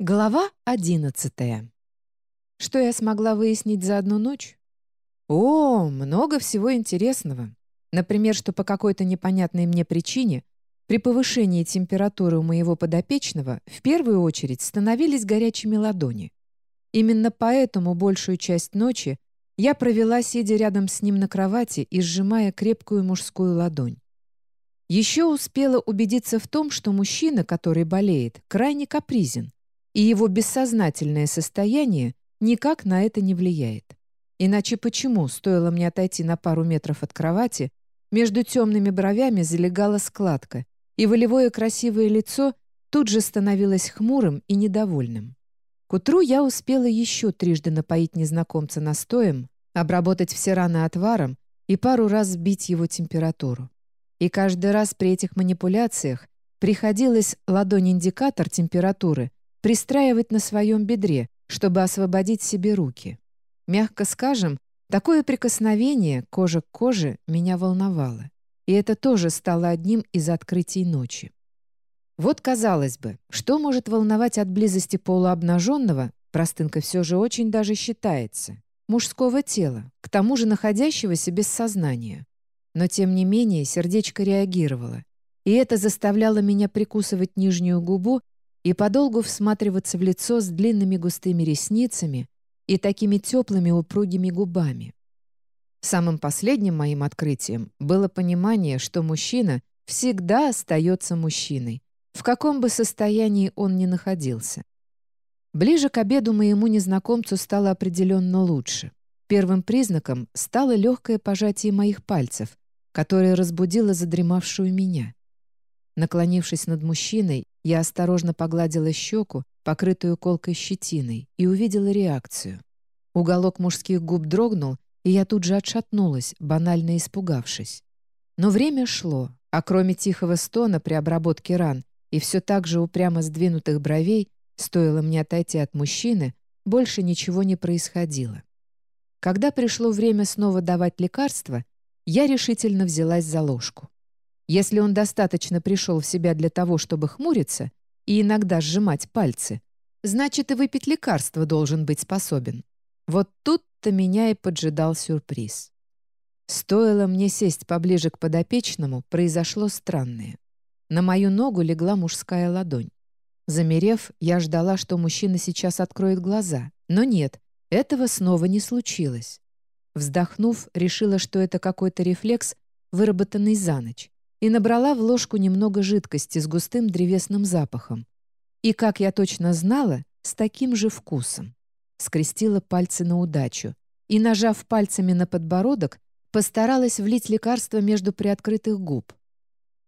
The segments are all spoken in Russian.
Глава одиннадцатая. Что я смогла выяснить за одну ночь? О, много всего интересного. Например, что по какой-то непонятной мне причине при повышении температуры у моего подопечного в первую очередь становились горячими ладони. Именно поэтому большую часть ночи я провела, сидя рядом с ним на кровати и сжимая крепкую мужскую ладонь. Еще успела убедиться в том, что мужчина, который болеет, крайне капризен, и его бессознательное состояние никак на это не влияет. Иначе почему, стоило мне отойти на пару метров от кровати, между темными бровями залегала складка, и волевое красивое лицо тут же становилось хмурым и недовольным. К утру я успела еще трижды напоить незнакомца настоем, обработать все раны отваром и пару раз сбить его температуру. И каждый раз при этих манипуляциях приходилось ладонь-индикатор температуры пристраивать на своем бедре, чтобы освободить себе руки. Мягко скажем, такое прикосновение кожа к коже меня волновало. И это тоже стало одним из открытий ночи. Вот, казалось бы, что может волновать от близости полуобнаженного, простынка все же очень даже считается, мужского тела, к тому же находящегося без сознания. Но, тем не менее, сердечко реагировало, и это заставляло меня прикусывать нижнюю губу и подолгу всматриваться в лицо с длинными густыми ресницами и такими теплыми упругими губами. Самым последним моим открытием было понимание, что мужчина всегда остается мужчиной, в каком бы состоянии он ни находился. Ближе к обеду моему незнакомцу стало определенно лучше. Первым признаком стало легкое пожатие моих пальцев, которое разбудило задремавшую меня. Наклонившись над мужчиной, я осторожно погладила щеку, покрытую колкой щетиной, и увидела реакцию. Уголок мужских губ дрогнул, и я тут же отшатнулась, банально испугавшись. Но время шло, а кроме тихого стона при обработке ран и все так же упрямо сдвинутых бровей, стоило мне отойти от мужчины, больше ничего не происходило. Когда пришло время снова давать лекарства, я решительно взялась за ложку. Если он достаточно пришел в себя для того, чтобы хмуриться и иногда сжимать пальцы, значит и выпить лекарство должен быть способен. Вот тут-то меня и поджидал сюрприз. Стоило мне сесть поближе к подопечному, произошло странное. На мою ногу легла мужская ладонь. Замерев, я ждала, что мужчина сейчас откроет глаза. Но нет, этого снова не случилось. Вздохнув, решила, что это какой-то рефлекс, выработанный за ночь и набрала в ложку немного жидкости с густым древесным запахом. И, как я точно знала, с таким же вкусом. Скрестила пальцы на удачу и, нажав пальцами на подбородок, постаралась влить лекарство между приоткрытых губ.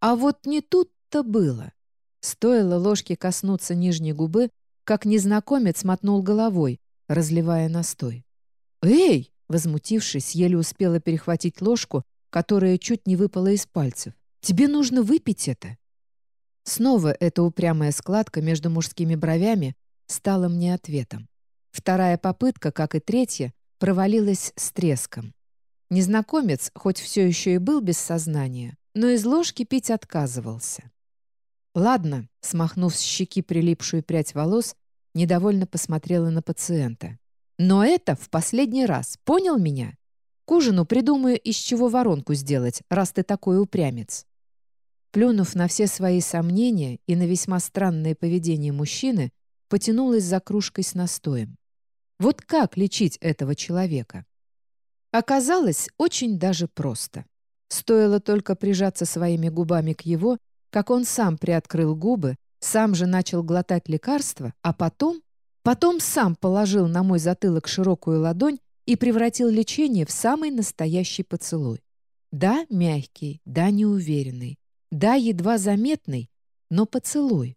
А вот не тут-то было. Стоило ложке коснуться нижней губы, как незнакомец мотнул головой, разливая настой. «Эй!» — возмутившись, еле успела перехватить ложку, которая чуть не выпала из пальцев. Тебе нужно выпить это». Снова эта упрямая складка между мужскими бровями стала мне ответом. Вторая попытка, как и третья, провалилась с треском. Незнакомец, хоть все еще и был без сознания, но из ложки пить отказывался. «Ладно», — смахнув с щеки прилипшую прядь волос, недовольно посмотрела на пациента. «Но это в последний раз, понял меня? К ужину придумаю, из чего воронку сделать, раз ты такой упрямец». Плюнув на все свои сомнения и на весьма странное поведение мужчины, потянулась за кружкой с настоем. Вот как лечить этого человека? Оказалось, очень даже просто. Стоило только прижаться своими губами к его, как он сам приоткрыл губы, сам же начал глотать лекарство, а потом... Потом сам положил на мой затылок широкую ладонь и превратил лечение в самый настоящий поцелуй. Да, мягкий, да, неуверенный, да, едва заметный, но поцелуй.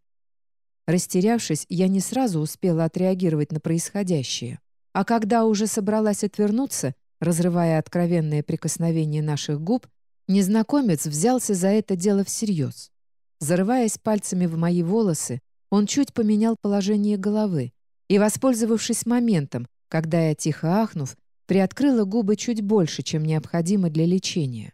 Растерявшись, я не сразу успела отреагировать на происходящее. А когда уже собралась отвернуться, разрывая откровенное прикосновение наших губ, незнакомец взялся за это дело всерьез. Зарываясь пальцами в мои волосы, он чуть поменял положение головы и, воспользовавшись моментом, когда я, тихо ахнув, приоткрыла губы чуть больше, чем необходимо для лечения.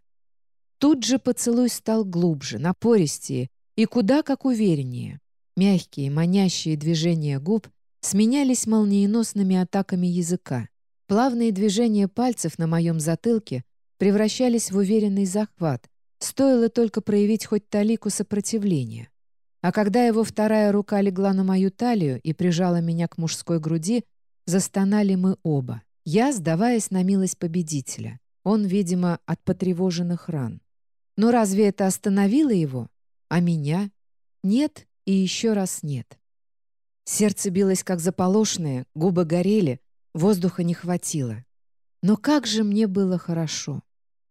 Тут же поцелуй стал глубже, напористее и куда как увереннее. Мягкие, манящие движения губ сменялись молниеносными атаками языка. Плавные движения пальцев на моем затылке превращались в уверенный захват, стоило только проявить хоть талику сопротивления. А когда его вторая рука легла на мою талию и прижала меня к мужской груди, застонали мы оба. Я, сдаваясь на милость победителя. Он, видимо, от потревоженных ран. Но разве это остановило его? А меня? Нет и еще раз нет. Сердце билось как заполошное, губы горели, воздуха не хватило. Но как же мне было хорошо.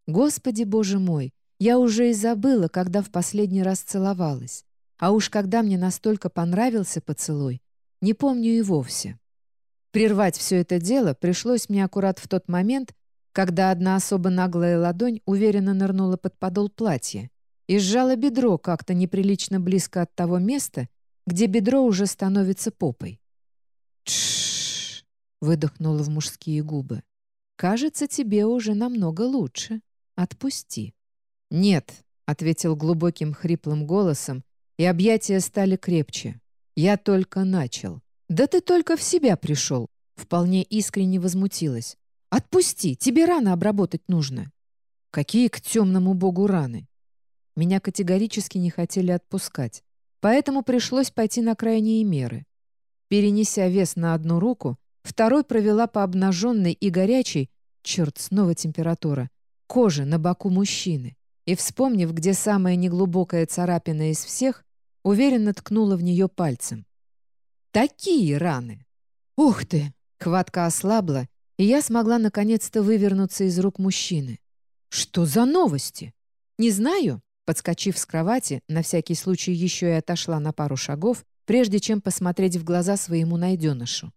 Господи, Боже мой, я уже и забыла, когда в последний раз целовалась. А уж когда мне настолько понравился поцелуй, не помню и вовсе. Прервать все это дело пришлось мне аккурат в тот момент, когда одна особо наглая ладонь уверенно нырнула под подол платья и сжала бедро как-то неприлично близко от того места, где бедро уже становится попой. «Тш!» — выдохнула в мужские губы. «Кажется, тебе уже намного лучше. Отпусти». «Нет», — ответил глубоким хриплым голосом, и объятия стали крепче. «Я только начал». «Да ты только в себя пришел», — вполне искренне возмутилась. «Отпусти, тебе рано обработать нужно». «Какие к темному богу раны?» Меня категорически не хотели отпускать, поэтому пришлось пойти на крайние меры. Перенеся вес на одну руку, второй провела по обнаженной и горячей, черт, снова температура, коже на боку мужчины и, вспомнив, где самая неглубокая царапина из всех, уверенно ткнула в нее пальцем. «Такие раны!» «Ух ты!» Хватка ослабла, и я смогла наконец-то вывернуться из рук мужчины. «Что за новости?» «Не знаю», Подскочив с кровати, на всякий случай еще и отошла на пару шагов, прежде чем посмотреть в глаза своему найденышу.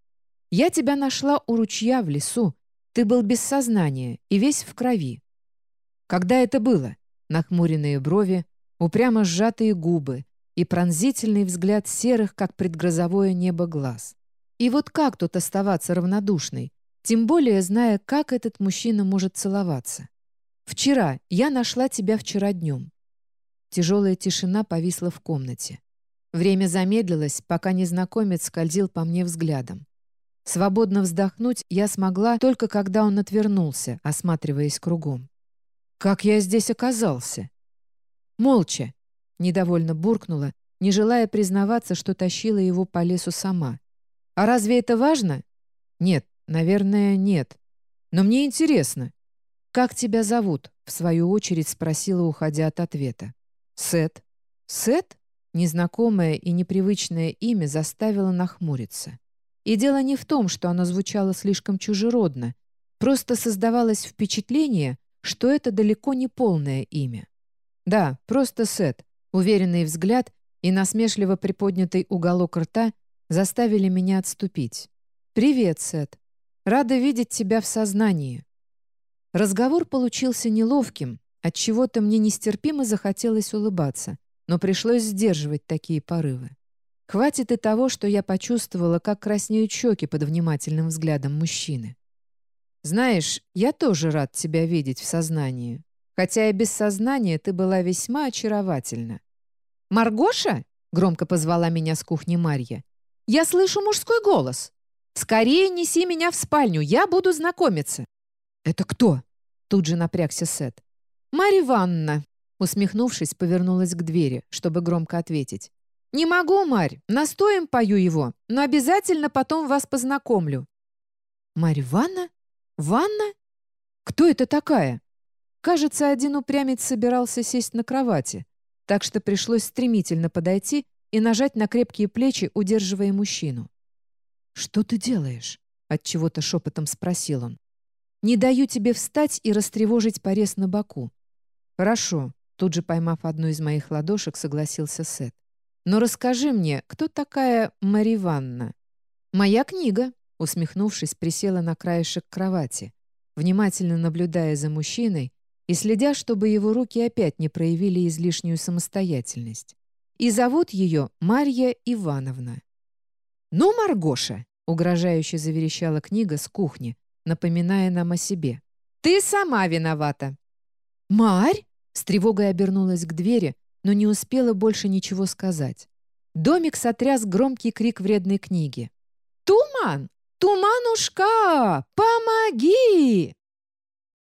«Я тебя нашла у ручья в лесу. Ты был без сознания и весь в крови». «Когда это было?» Нахмуренные брови, упрямо сжатые губы и пронзительный взгляд серых, как предгрозовое небо, глаз. И вот как тут оставаться равнодушной, тем более зная, как этот мужчина может целоваться? «Вчера. Я нашла тебя вчера днем. Тяжелая тишина повисла в комнате. Время замедлилось, пока незнакомец скользил по мне взглядом. Свободно вздохнуть я смогла только когда он отвернулся, осматриваясь кругом. «Как я здесь оказался?» «Молча», — недовольно буркнула, не желая признаваться, что тащила его по лесу сама. «А разве это важно?» «Нет, наверное, нет. Но мне интересно». «Как тебя зовут?» — в свою очередь спросила, уходя от ответа. Сет. Сет? Незнакомое и непривычное имя заставило нахмуриться. И дело не в том, что оно звучало слишком чужеродно, просто создавалось впечатление, что это далеко не полное имя. Да, просто Сет, уверенный взгляд и насмешливо приподнятый уголок рта заставили меня отступить. «Привет, Сет. Рада видеть тебя в сознании». Разговор получился неловким, от чего то мне нестерпимо захотелось улыбаться, но пришлось сдерживать такие порывы. Хватит и того, что я почувствовала, как краснеют щеки под внимательным взглядом мужчины. «Знаешь, я тоже рад тебя видеть в сознании. Хотя и без сознания ты была весьма очаровательна». «Маргоша?» — громко позвала меня с кухни Марья. «Я слышу мужской голос. Скорее неси меня в спальню, я буду знакомиться». «Это кто?» — тут же напрягся Сет. «Марья Ивановна!» Усмехнувшись, повернулась к двери, чтобы громко ответить. «Не могу, Марь, настоем пою его, но обязательно потом вас познакомлю». «Марья Ивановна? Ванна? Кто это такая?» Кажется, один упрямец собирался сесть на кровати, так что пришлось стремительно подойти и нажать на крепкие плечи, удерживая мужчину. «Что ты делаешь?» — отчего-то шепотом спросил он. «Не даю тебе встать и растревожить порез на боку. «Хорошо», — тут же поймав одну из моих ладошек, согласился Сет. «Но расскажи мне, кто такая Мария Ивановна?» «Моя книга», — усмехнувшись, присела на краешек кровати, внимательно наблюдая за мужчиной и следя, чтобы его руки опять не проявили излишнюю самостоятельность. «И зовут ее Марья Ивановна». «Ну, Маргоша!» — угрожающе заверещала книга с кухни, напоминая нам о себе. «Ты сама виновата!» «Марь!» С тревогой обернулась к двери, но не успела больше ничего сказать. Домик сотряс громкий крик вредной книги. «Туман! Туманушка! Помоги!»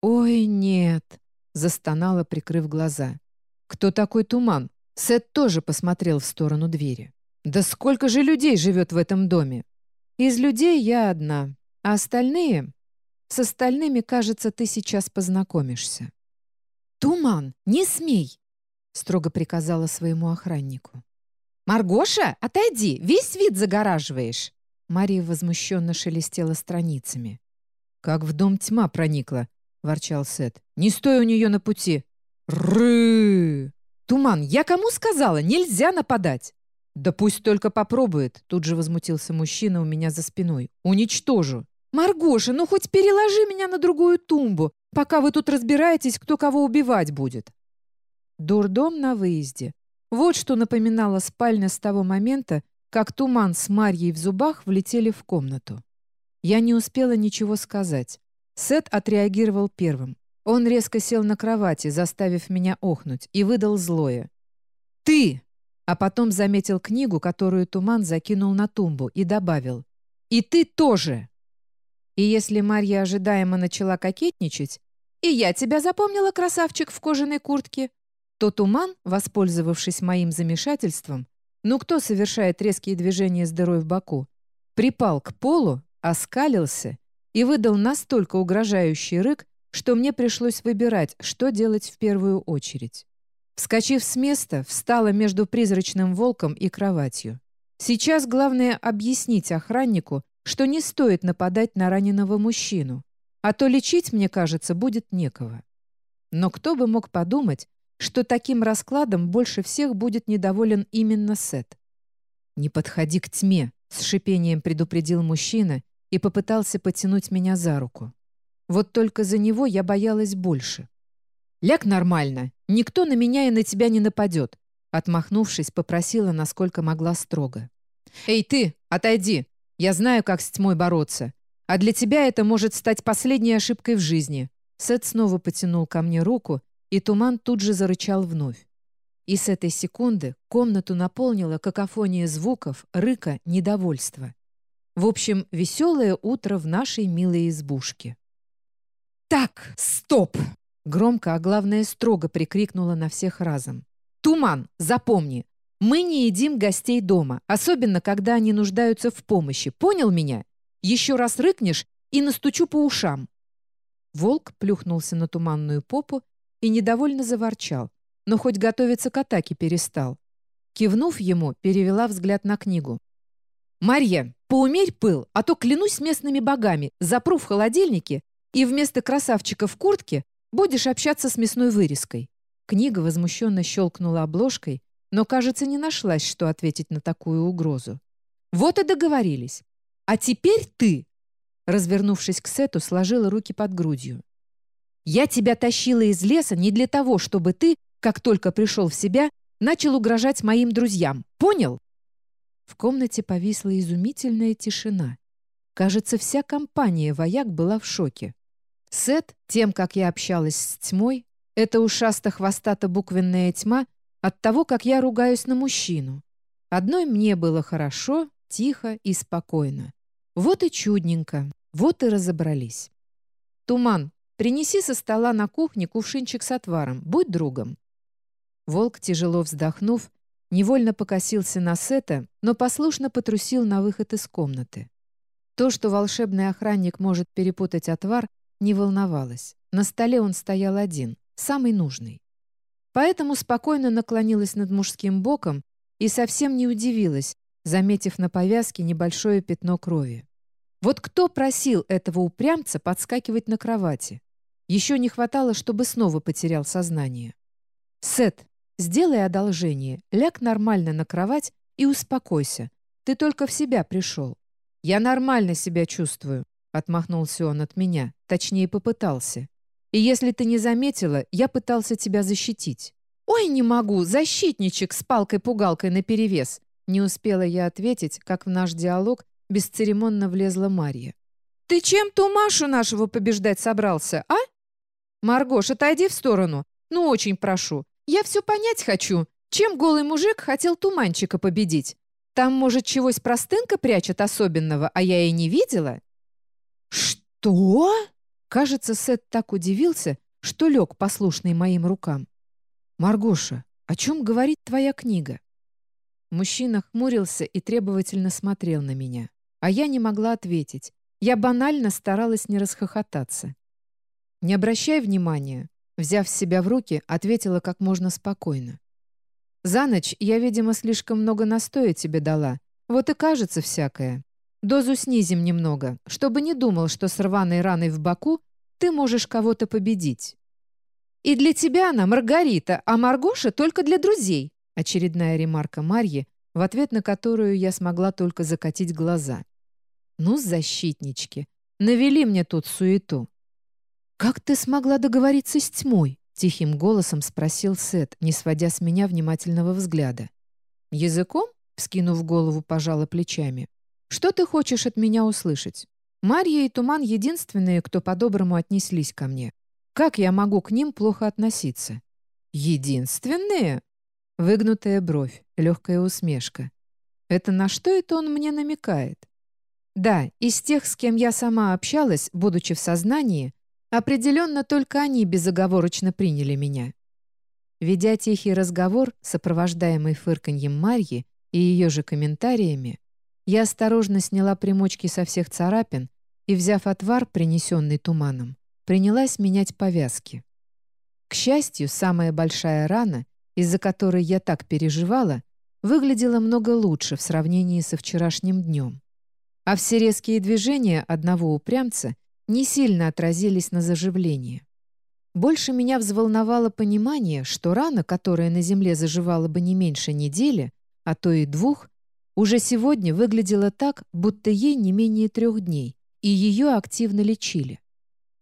«Ой, нет!» — застонала, прикрыв глаза. «Кто такой Туман?» Сет тоже посмотрел в сторону двери. «Да сколько же людей живет в этом доме?» «Из людей я одна, а остальные...» «С остальными, кажется, ты сейчас познакомишься». «Туман, не смей!» — строго приказала своему охраннику. «Маргоша, отойди, весь вид загораживаешь!» Мария возмущенно шелестела страницами. «Как в дом тьма проникла!» — ворчал Сет. «Не стой у нее на пути!» «Ры!» «Туман, я кому сказала? Нельзя нападать!» «Да пусть только попробует!» Тут же возмутился мужчина у меня за спиной. «Уничтожу!» «Маргоша, ну хоть переложи меня на другую тумбу, пока вы тут разбираетесь, кто кого убивать будет!» Дурдом на выезде. Вот что напоминала спальня с того момента, как Туман с Марьей в зубах влетели в комнату. Я не успела ничего сказать. Сет отреагировал первым. Он резко сел на кровати, заставив меня охнуть, и выдал злое. «Ты!» А потом заметил книгу, которую Туман закинул на тумбу, и добавил. «И ты тоже!» И если Марья ожидаемо начала кокетничать, «И я тебя запомнила, красавчик в кожаной куртке», то Туман, воспользовавшись моим замешательством, ну кто совершает резкие движения с дырой в боку, припал к полу, оскалился и выдал настолько угрожающий рык, что мне пришлось выбирать, что делать в первую очередь. Вскочив с места, встала между призрачным волком и кроватью. Сейчас главное объяснить охраннику, что не стоит нападать на раненого мужчину, а то лечить, мне кажется, будет некого. Но кто бы мог подумать, что таким раскладом больше всех будет недоволен именно Сет. «Не подходи к тьме», — с шипением предупредил мужчина и попытался потянуть меня за руку. Вот только за него я боялась больше. «Ляг нормально. Никто на меня и на тебя не нападет», отмахнувшись, попросила, насколько могла строго. «Эй, ты, отойди! Я знаю, как с тьмой бороться. А для тебя это может стать последней ошибкой в жизни». Сет снова потянул ко мне руку, и туман тут же зарычал вновь. И с этой секунды комнату наполнила какофония звуков, рыка, недовольства. В общем, веселое утро в нашей милой избушке. «Так, стоп!» Громко, а главное, строго прикрикнула на всех разом. «Туман, запомни, мы не едим гостей дома, особенно когда они нуждаются в помощи. Понял меня? Еще раз рыкнешь и настучу по ушам». Волк плюхнулся на туманную попу и недовольно заворчал, но хоть готовиться к атаке перестал. Кивнув ему, перевела взгляд на книгу. «Марья, поумерь пыл, а то, клянусь местными богами, запру в холодильнике, и вместо красавчика в куртке будешь общаться с мясной вырезкой». Книга возмущенно щелкнула обложкой, но, кажется, не нашлась, что ответить на такую угрозу. «Вот и договорились. А теперь ты!» Развернувшись к Сету, сложила руки под грудью. Я тебя тащила из леса не для того, чтобы ты, как только пришел в себя, начал угрожать моим друзьям. Понял?» В комнате повисла изумительная тишина. Кажется, вся компания вояк была в шоке. Сет, тем, как я общалась с тьмой, это ушасто-хвостато-буквенная тьма от того, как я ругаюсь на мужчину. Одной мне было хорошо, тихо и спокойно. Вот и чудненько, вот и разобрались. «Туман, Принеси со стола на кухне кувшинчик с отваром. Будь другом». Волк, тяжело вздохнув, невольно покосился на Сета, но послушно потрусил на выход из комнаты. То, что волшебный охранник может перепутать отвар, не волновалось. На столе он стоял один, самый нужный. Поэтому спокойно наклонилась над мужским боком и совсем не удивилась, заметив на повязке небольшое пятно крови. Вот кто просил этого упрямца подскакивать на кровати? Еще не хватало, чтобы снова потерял сознание. «Сет, сделай одолжение, ляг нормально на кровать и успокойся. Ты только в себя пришел». «Я нормально себя чувствую», — отмахнулся он от меня, точнее попытался. «И если ты не заметила, я пытался тебя защитить». «Ой, не могу, защитничек с палкой-пугалкой наперевес!» Не успела я ответить, как в наш диалог бесцеремонно влезла Марья. «Ты чем ту Машу нашего побеждать собрался, а?» «Маргош, отойди в сторону. Ну, очень прошу. Я все понять хочу. Чем голый мужик хотел туманчика победить? Там, может, чегось простынка прячет особенного, а я и не видела?» «Что?» Кажется, Сет так удивился, что лег послушный моим рукам. «Маргоша, о чем говорит твоя книга?» Мужчина хмурился и требовательно смотрел на меня, а я не могла ответить. Я банально старалась не расхохотаться. «Не обращай внимания», взяв себя в руки, ответила как можно спокойно. «За ночь я, видимо, слишком много настоя тебе дала. Вот и кажется всякое. Дозу снизим немного, чтобы не думал, что с рваной раной в боку ты можешь кого-то победить. И для тебя она Маргарита, а Маргоша только для друзей. Очередная ремарка Марьи, в ответ на которую я смогла только закатить глаза. Ну, защитнички, навели мне тут суету. «Как ты смогла договориться с тьмой?» — тихим голосом спросил Сет, не сводя с меня внимательного взгляда. «Языком?» — вскинув голову, пожала плечами. «Что ты хочешь от меня услышать? Марья и Туман — единственные, кто по-доброму отнеслись ко мне. Как я могу к ним плохо относиться?» «Единственные?» Выгнутая бровь, легкая усмешка. «Это на что это он мне намекает?» «Да, из тех, с кем я сама общалась, будучи в сознании, определенно только они безоговорочно приняли меня». Ведя тихий разговор, сопровождаемый фырканьем Марьи и ее же комментариями, я осторожно сняла примочки со всех царапин и, взяв отвар, принесенный туманом, принялась менять повязки. К счастью, самая большая рана, из-за которой я так переживала, выглядела много лучше в сравнении со вчерашним днем. А все резкие движения одного упрямца не сильно отразились на заживлении. Больше меня взволновало понимание, что рана, которая на земле заживала бы не меньше недели, а то и двух, уже сегодня выглядела так, будто ей не менее трех дней, и ее активно лечили.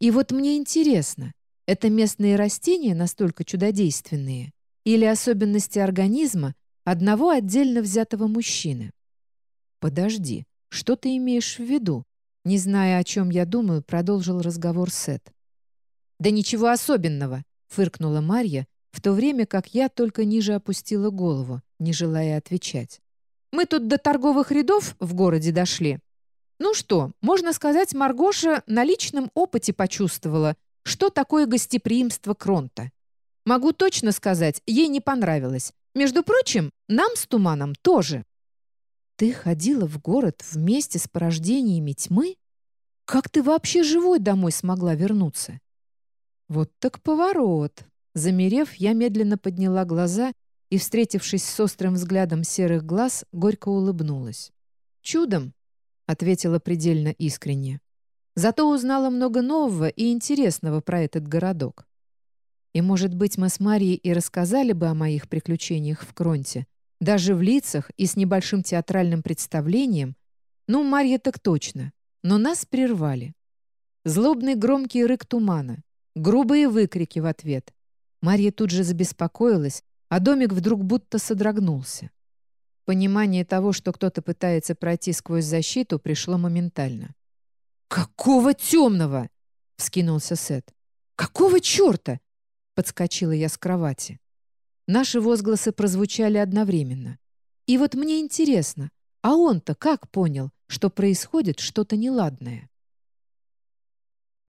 И вот мне интересно, это местные растения настолько чудодейственные или особенности организма одного отдельно взятого мужчины? Подожди, что ты имеешь в виду? Не зная, о чем я думаю, продолжил разговор Сет. «Да ничего особенного», — фыркнула Марья, в то время как я только ниже опустила голову, не желая отвечать. Мы тут до торговых рядов в городе дошли. Ну что, можно сказать, Маргоша на личном опыте почувствовала, что такое гостеприимство Кронта. Могу точно сказать, ей не понравилось. Между прочим, нам с Туманом тоже. Ты ходила в город вместе с порождениями тьмы? Как ты вообще живой домой смогла вернуться? Вот так поворот. Замерев, я медленно подняла глаза и, встретившись с острым взглядом серых глаз, горько улыбнулась. «Чудом!» — ответила предельно искренне. «Зато узнала много нового и интересного про этот городок. И, может быть, мы с Марией и рассказали бы о моих приключениях в Кронте, даже в лицах и с небольшим театральным представлением, ну, Марья так точно, но нас прервали. Злобный громкий рык тумана, грубые выкрики в ответ. Марья тут же забеспокоилась, а домик вдруг будто содрогнулся. Понимание того, что кто-то пытается пройти сквозь защиту, пришло моментально. «Какого темного?» — вскинулся Сет. «Какого черта?» — подскочила я с кровати. Наши возгласы прозвучали одновременно. И вот мне интересно, а он-то как понял, что происходит что-то неладное?